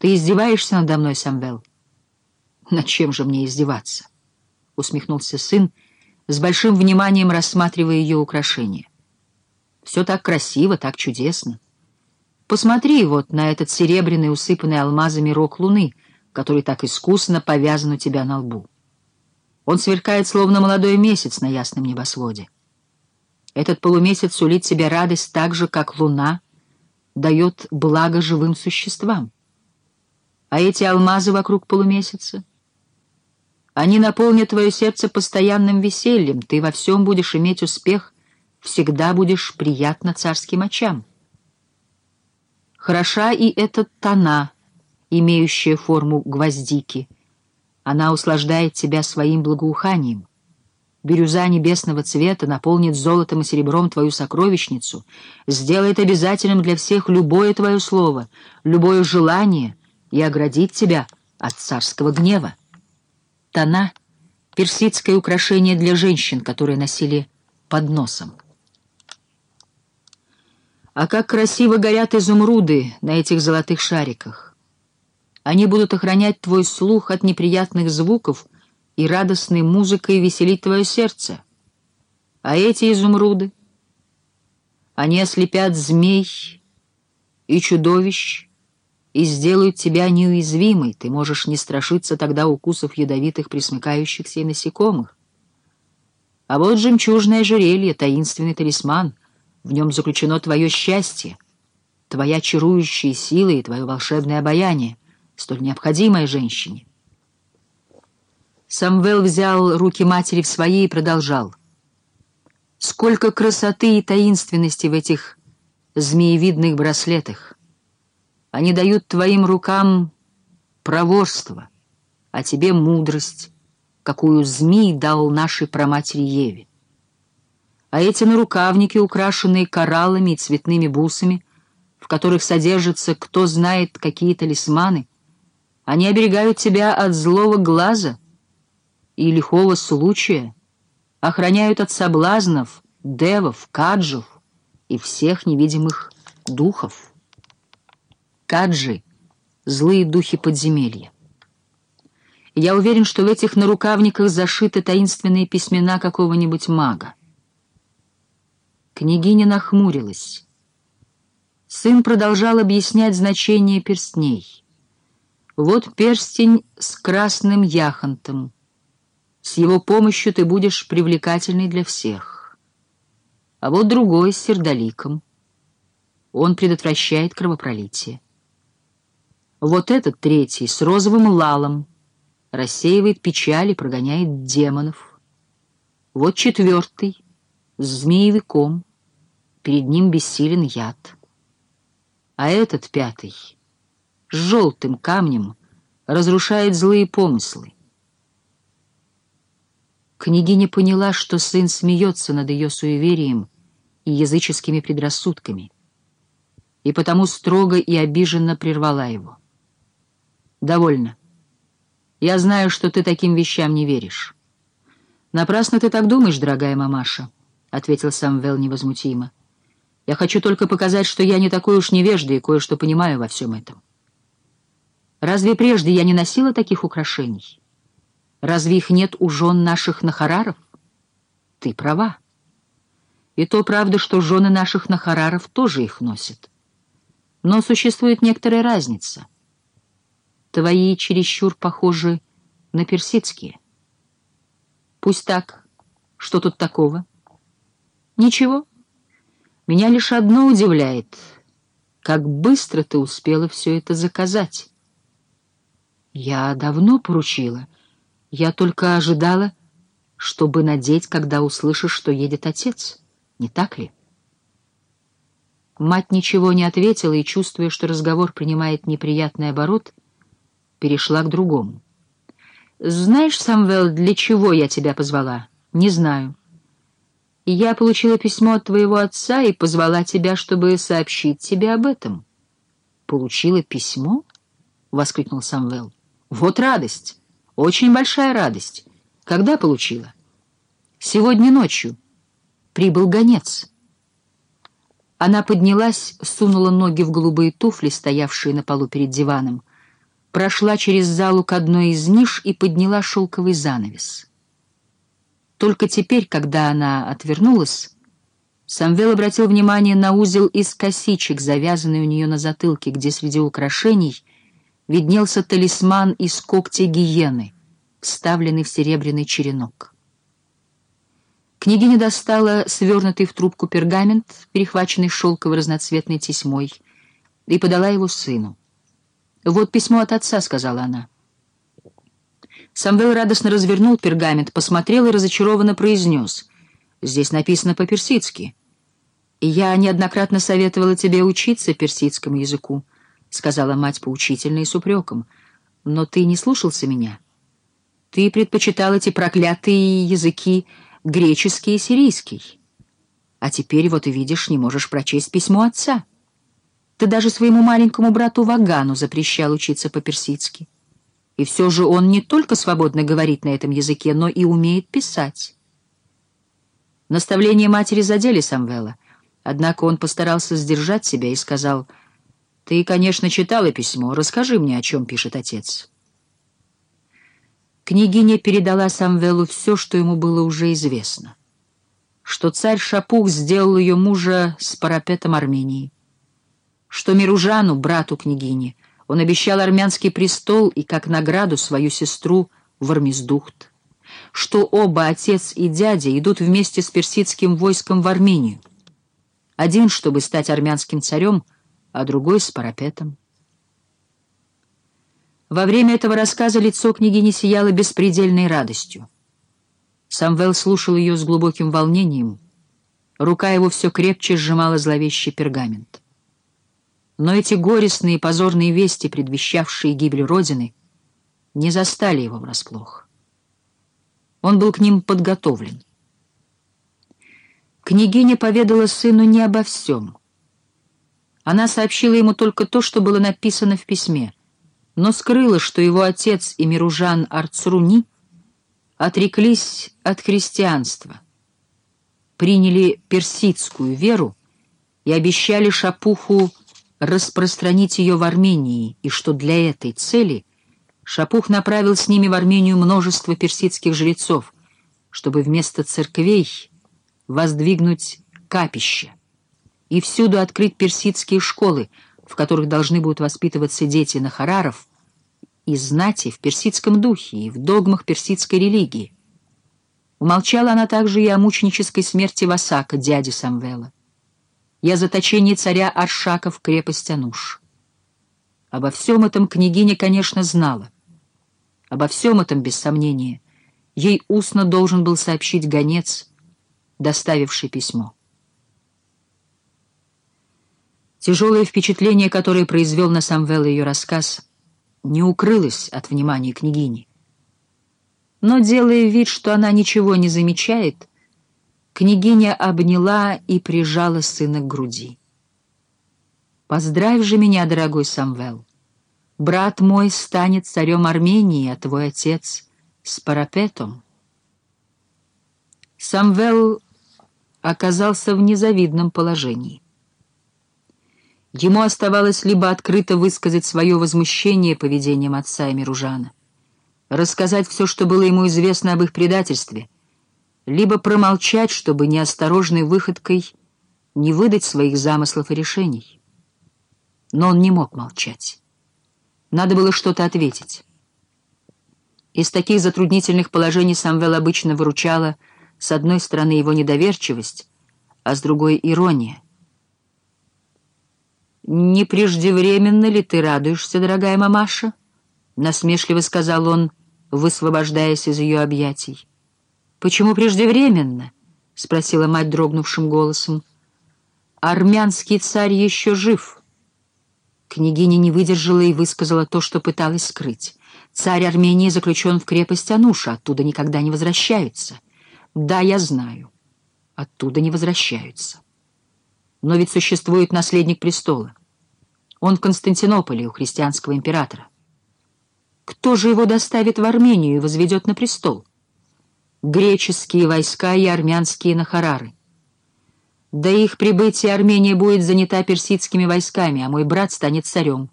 Ты издеваешься надо мной, Самвел? Над чем же мне издеваться? Усмехнулся сын, с большим вниманием рассматривая ее украшения. Все так красиво, так чудесно. Посмотри вот на этот серебряный, усыпанный алмазами рог луны, который так искусно повязан у тебя на лбу. Он сверкает, словно молодой месяц на ясном небосводе. Этот полумесяц сулит тебе радость так же, как луна дает благо живым существам. А эти алмазы вокруг полумесяца? Они наполнят твое сердце постоянным весельем, ты во всем будешь иметь успех, всегда будешь приятно царским очам. Хороша и эта тона, имеющая форму гвоздики. Она услаждает тебя своим благоуханием. Бирюза небесного цвета наполнит золотом и серебром твою сокровищницу, сделает обязательным для всех любое твое слово, любое желание и оградит тебя от царского гнева. Тона — персидское украшение для женщин, которые носили под носом. А как красиво горят изумруды на этих золотых шариках! Они будут охранять твой слух от неприятных звуков — и радостной музыкой веселить твое сердце. А эти изумруды, они ослепят змей и чудовищ и сделают тебя неуязвимой, ты можешь не страшиться тогда укусов ядовитых присмыкающихся и насекомых. А вот жемчужное ожерелье, таинственный талисман, в нем заключено твое счастье, твоя чарующая сила и твое волшебное обаяние, столь необходимое женщине. Самвел взял руки матери в свои и продолжал. «Сколько красоты и таинственности в этих змеевидных браслетах! Они дают твоим рукам проворство, а тебе мудрость, какую змей дал нашей праматери Еве. А эти нарукавники, украшенные кораллами и цветными бусами, в которых содержатся кто знает какие талисманы, они оберегают тебя от злого глаза — и лихого случая, охраняют от соблазнов, девов, каджев и всех невидимых духов. Каджи — злые духи подземелья. Я уверен, что в этих нарукавниках зашиты таинственные письмена какого-нибудь мага. Княгиня нахмурилась. Сын продолжал объяснять значение перстней. Вот перстень с красным яхонтом — с его помощью ты будешь привлекательной для всех. А вот другой с сердоликом. Он предотвращает кровопролитие. Вот этот третий с розовым лалом рассеивает печаль и прогоняет демонов. Вот четвертый с змеевиком, перед ним бессилен яд. А этот пятый с желтым камнем разрушает злые помыслы. Княгиня поняла, что сын смеется над ее суеверием и языческими предрассудками, и потому строго и обиженно прервала его. «Довольно. Я знаю, что ты таким вещам не веришь». «Напрасно ты так думаешь, дорогая мамаша», — ответил Самвел невозмутимо. «Я хочу только показать, что я не такой уж невежда и кое-что понимаю во всем этом. Разве прежде я не носила таких украшений?» Разве их нет у жен наших нахараров? Ты права. И то правда, что жены наших нахараров тоже их носят. Но существует некоторая разница. Твои чересчур похожи на персидские. Пусть так. Что тут такого? Ничего. Меня лишь одно удивляет. Как быстро ты успела все это заказать. Я давно поручила — я только ожидала, чтобы надеть, когда услышишь, что едет отец. Не так ли? Мать ничего не ответила и, чувствуя, что разговор принимает неприятный оборот, перешла к другому. «Знаешь, Самвел, для чего я тебя позвала?» «Не знаю. Я получила письмо от твоего отца и позвала тебя, чтобы сообщить тебе об этом». «Получила письмо?» — воскликнул Самвел. «Вот радость!» Очень большая радость. Когда получила? Сегодня ночью. Прибыл гонец. Она поднялась, сунула ноги в голубые туфли, стоявшие на полу перед диваном, прошла через залу к одной из ниш и подняла шелковый занавес. Только теперь, когда она отвернулась, Самвел обратил внимание на узел из косичек, завязанный у нее на затылке, где среди украшений виднелся талисман из когтя гиены, вставленный в серебряный черенок. Княгиня достала свернутый в трубку пергамент, перехваченный шелковой разноцветной тесьмой, и подала его сыну. «Вот письмо от отца», — сказала она. Самвел радостно развернул пергамент, посмотрел и разочарованно произнес. «Здесь написано по-персидски». «Я неоднократно советовала тебе учиться персидскому языку», — сказала мать поучительно и с упреком. «Но ты не слушался меня. Ты предпочитал эти проклятые языки греческий и сирийский. А теперь, вот и видишь, не можешь прочесть письмо отца. Ты даже своему маленькому брату Вагану запрещал учиться по-персидски. И все же он не только свободно говорит на этом языке, но и умеет писать». Наставления матери задели Самвела — Однако он постарался сдержать себя и сказал, «Ты, конечно, читала письмо. Расскажи мне, о чем пишет отец». Княгиня передала Самвелу все, что ему было уже известно. Что царь Шапух сделал ее мужа с парапетом Армении. Что Миружану, брату княгини, он обещал армянский престол и как награду свою сестру в Армиздухт. Что оба, отец и дядя, идут вместе с персидским войском в Армению один, чтобы стать армянским царем, а другой с парапетом. Во время этого рассказа лицо княгини сияло беспредельной радостью. Самвел слушал ее с глубоким волнением. Рука его все крепче сжимала зловещий пергамент. Но эти горестные и позорные вести, предвещавшие гибель Родины, не застали его врасплох. Он был к ним подготовлен. Княгиня поведала сыну не обо всем. Она сообщила ему только то, что было написано в письме, но скрыла, что его отец и Миружан Арцруни отреклись от христианства, приняли персидскую веру и обещали Шапуху распространить ее в Армении, и что для этой цели Шапух направил с ними в Армению множество персидских жрецов, чтобы вместо церквей воздвигнуть капище и всюду открыть персидские школы, в которых должны будут воспитываться дети нахараров и знати в персидском духе и в догмах персидской религии. Умолчала она также и о мученической смерти Васака, дяди Самвела, и о заточении царя Аршака в крепость Ануш. Обо всем этом княгиня, конечно, знала. Обо всем этом, без сомнения, ей устно должен был сообщить гонец — доставивший письмо. Тяжелое впечатление, которое произвел на Самвела ее рассказ, не укрылось от внимания княгини. Но, делая вид, что она ничего не замечает, княгиня обняла и прижала сына к груди. «Поздравь же меня, дорогой Самвел. Брат мой станет царем Армении, а твой отец — с парапетом». Самвел оказался в незавидном положении. Ему оставалось либо открыто высказать свое возмущение поведением отца и Миружана, рассказать все, что было ему известно об их предательстве, либо промолчать, чтобы неосторожной выходкой не выдать своих замыслов и решений. Но он не мог молчать. Надо было что-то ответить. Из таких затруднительных положений Самвел обычно выручала — с одной стороны его недоверчивость, а с другой — ирония. «Не преждевременно ли ты радуешься, дорогая мамаша?» — насмешливо сказал он, высвобождаясь из ее объятий. «Почему преждевременно?» — спросила мать дрогнувшим голосом. «Армянский царь еще жив». Княгиня не выдержала и высказала то, что пыталась скрыть. «Царь Армении заключен в крепость Ануша, оттуда никогда не возвращаются». Да, я знаю. Оттуда не возвращаются. Но ведь существует наследник престола. Он в Константинополе у христианского императора. Кто же его доставит в Армению и возведет на престол? Греческие войска и армянские нахарары. До их прибытия Армения будет занята персидскими войсками, а мой брат станет царем.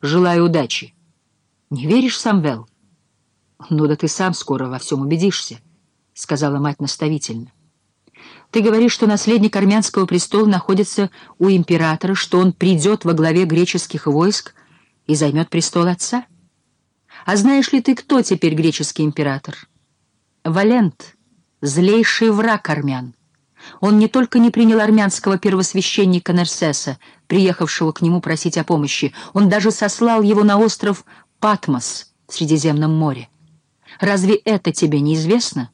Желаю удачи. Не веришь, Самвел? Ну да ты сам скоро во всем убедишься, — сказала мать наставительно. Ты говоришь, что наследник армянского престола находится у императора, что он придет во главе греческих войск и займет престол отца? А знаешь ли ты, кто теперь греческий император? Валент, злейший враг армян. Он не только не принял армянского первосвященника Нерсеса, приехавшего к нему просить о помощи, он даже сослал его на остров Патмос в Средиземном море. Разве это тебе неизвестно?